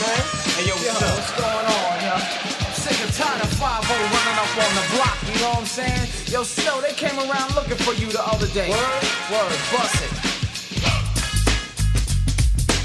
man. Hey, yo, what's up? What's going on, yo? I'm sick and tired of 5 running up on the block, you know what I'm saying? Yo, Snow, they came around looking for you the other day. Word? Word, bust it.